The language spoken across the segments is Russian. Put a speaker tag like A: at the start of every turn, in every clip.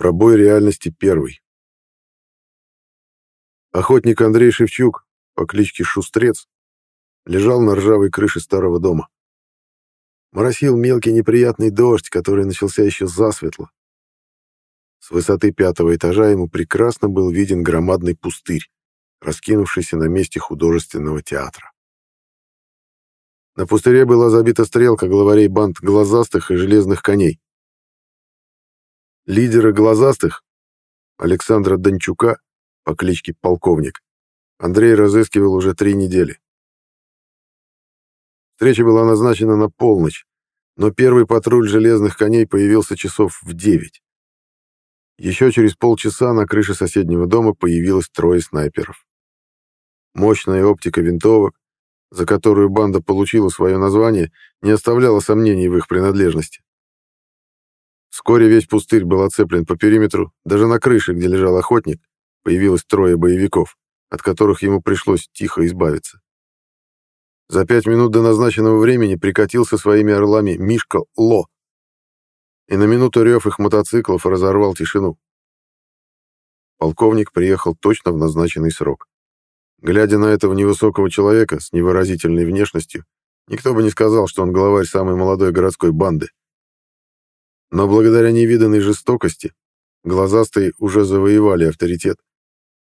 A: Пробой реальности первый. Охотник Андрей Шевчук по кличке Шустрец лежал на ржавой крыше старого дома. Моросил мелкий неприятный дождь, который начался еще засветло. С высоты пятого этажа ему прекрасно был виден громадный пустырь, раскинувшийся на месте художественного театра. На пустыре была забита стрелка главарей банд глазастых и железных коней. Лидера глазастых, Александра Дончука, по кличке Полковник, Андрей разыскивал уже три недели. Встреча была назначена на полночь, но первый патруль железных коней появился часов в девять. Еще через полчаса на крыше соседнего дома появилось трое снайперов. Мощная оптика винтовок, за которую банда получила свое название, не оставляла сомнений в их принадлежности. Вскоре весь пустырь был оцеплен по периметру, даже на крыше, где лежал охотник, появилось трое боевиков, от которых ему пришлось тихо избавиться. За пять минут до назначенного времени прикатился своими орлами Мишка Ло, и на минуту рев их мотоциклов разорвал тишину. Полковник приехал точно в назначенный срок. Глядя на этого невысокого человека с невыразительной внешностью, никто бы не сказал, что он главарь самой молодой городской банды. Но благодаря невиданной жестокости глазастые уже завоевали авторитет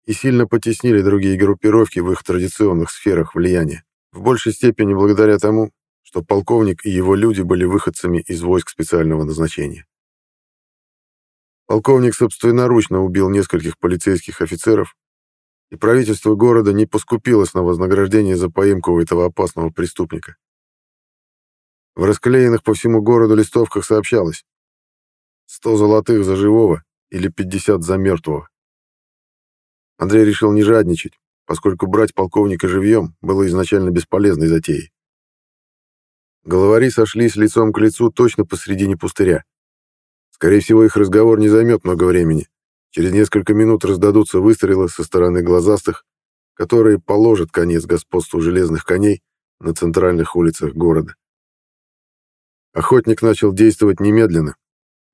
A: и сильно потеснили другие группировки в их традиционных сферах влияния, в большей степени благодаря тому, что полковник и его люди были выходцами из войск специального назначения. Полковник собственноручно убил нескольких полицейских офицеров и правительство города не поскупилось на вознаграждение за поимку этого опасного преступника. В расклеенных по всему городу листовках сообщалось 100 золотых за живого или 50 за мертвого. Андрей решил не жадничать, поскольку брать полковника живьем было изначально бесполезной затеей. Головари сошлись лицом к лицу точно посредине пустыря. Скорее всего, их разговор не займет много времени, Через несколько минут раздадутся выстрелы со стороны глазастых, которые положат конец господству железных коней на центральных улицах города. Охотник начал действовать немедленно.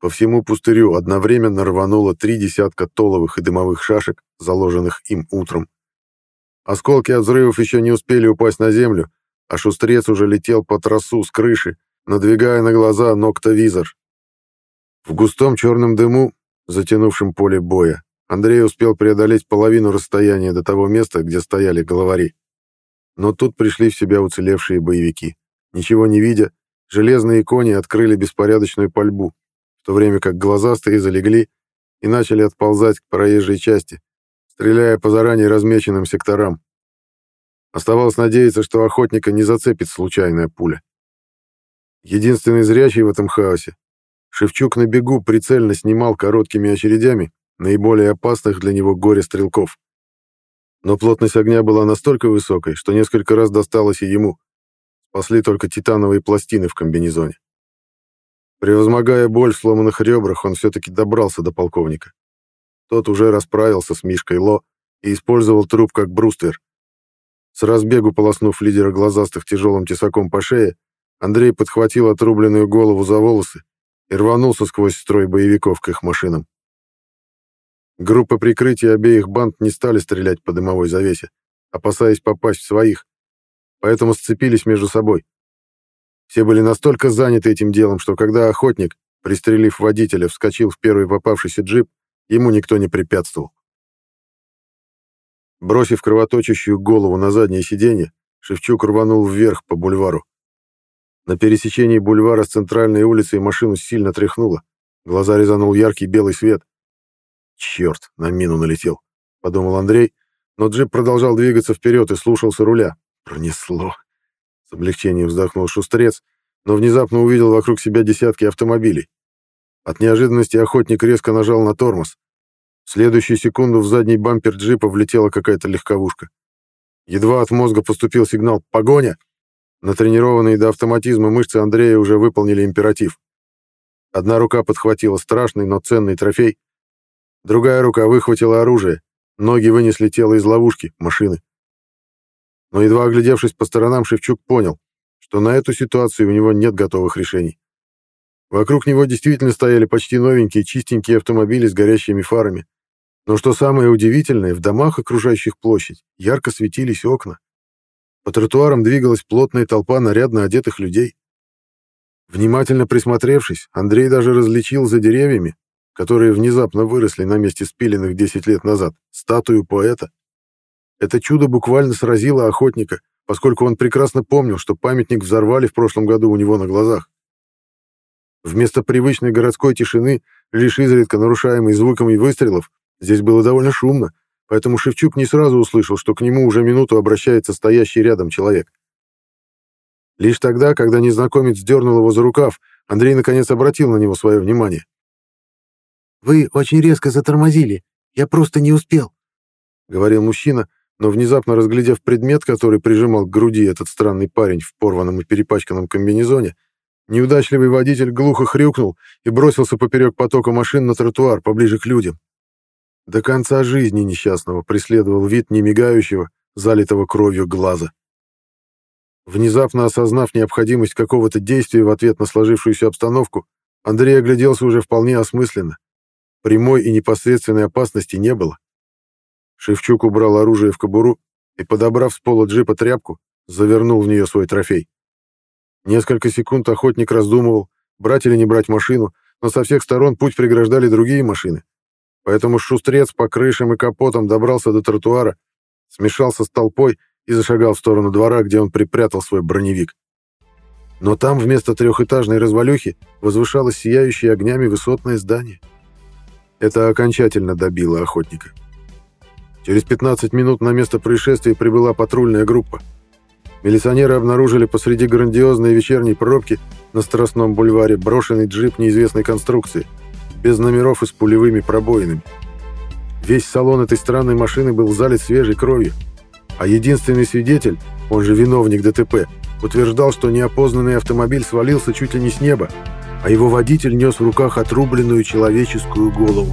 A: По всему пустырю одновременно рвануло три десятка толовых и дымовых шашек, заложенных им утром. Осколки от взрывов еще не успели упасть на землю, а шустрец уже летел по трассу с крыши, надвигая на глаза ноктовизор. В густом черном дыму затянувшем поле боя, Андрей успел преодолеть половину расстояния до того места, где стояли головари. Но тут пришли в себя уцелевшие боевики. Ничего не видя, железные кони открыли беспорядочную пальбу, в то время как глазастые залегли и начали отползать к проезжей части, стреляя по заранее размеченным секторам. Оставалось надеяться, что охотника не зацепит случайная пуля. Единственный зрячий в этом хаосе Шевчук на бегу прицельно снимал короткими очередями наиболее опасных для него горе-стрелков. Но плотность огня была настолько высокой, что несколько раз досталось и ему. Спасли только титановые пластины в комбинезоне. Превозмогая боль в сломанных ребрах, он все-таки добрался до полковника. Тот уже расправился с Мишкой Ло и использовал труп как бруствер. С разбегу полоснув лидера глазастых тяжелым тесаком по шее, Андрей подхватил отрубленную голову за волосы и рванулся сквозь строй боевиков к их машинам. Группы прикрытия обеих банд не стали стрелять по дымовой завесе, опасаясь попасть в своих, поэтому сцепились между собой. Все были настолько заняты этим делом, что когда охотник, пристрелив водителя, вскочил в первый попавшийся джип, ему никто не препятствовал. Бросив кровоточащую голову на заднее сиденье, Шевчук рванул вверх по бульвару. На пересечении бульвара с центральной улицей машину сильно тряхнуло. Глаза резанул яркий белый свет. «Черт, на мину налетел», — подумал Андрей, но джип продолжал двигаться вперед и слушался руля. «Пронесло». С облегчением вздохнул шустрец, но внезапно увидел вокруг себя десятки автомобилей. От неожиданности охотник резко нажал на тормоз. В следующую секунду в задний бампер джипа влетела какая-то легковушка. Едва от мозга поступил сигнал «Погоня!» Натренированные до автоматизма мышцы Андрея уже выполнили императив. Одна рука подхватила страшный, но ценный трофей, другая рука выхватила оружие, ноги вынесли тело из ловушки, машины. Но едва оглядевшись по сторонам, Шевчук понял, что на эту ситуацию у него нет готовых решений. Вокруг него действительно стояли почти новенькие чистенькие автомобили с горящими фарами. Но что самое удивительное, в домах, окружающих площадь, ярко светились окна. По тротуарам двигалась плотная толпа нарядно одетых людей. Внимательно присмотревшись, Андрей даже различил за деревьями, которые внезапно выросли на месте спиленных 10 лет назад, статую поэта. Это чудо буквально сразило охотника, поскольку он прекрасно помнил, что памятник взорвали в прошлом году у него на глазах. Вместо привычной городской тишины, лишь изредка нарушаемой звуками выстрелов, здесь было довольно шумно, поэтому Шевчук не сразу услышал, что к нему уже минуту обращается стоящий рядом человек. Лишь тогда, когда незнакомец дернул его за рукав, Андрей наконец обратил на него свое внимание.
B: «Вы очень резко затормозили. Я просто не успел», —
A: говорил мужчина, но внезапно разглядев предмет, который прижимал к груди этот странный парень в порванном и перепачканном комбинезоне, неудачливый водитель глухо хрюкнул и бросился поперек потока машин на тротуар поближе к людям. До конца жизни несчастного преследовал вид немигающего, залитого кровью глаза. Внезапно осознав необходимость какого-то действия в ответ на сложившуюся обстановку, Андрей огляделся уже вполне осмысленно. Прямой и непосредственной опасности не было. Шевчук убрал оружие в кобуру и, подобрав с пола джипа тряпку, завернул в нее свой трофей. Несколько секунд охотник раздумывал, брать или не брать машину, но со всех сторон путь преграждали другие машины. Поэтому шустрец по крышам и капотам добрался до тротуара, смешался с толпой и зашагал в сторону двора, где он припрятал свой броневик. Но там вместо трехэтажной развалюхи возвышалось сияющее огнями высотное здание. Это окончательно добило охотника. Через 15 минут на место происшествия прибыла патрульная группа. Милиционеры обнаружили посреди грандиозной вечерней пробки на Страстном бульваре брошенный джип неизвестной конструкции, без номеров и с пулевыми пробоинами. Весь салон этой странной машины был залит свежей кровью, а единственный свидетель, он же виновник ДТП, утверждал, что неопознанный автомобиль свалился чуть ли не с неба, а его водитель нес в руках отрубленную человеческую голову.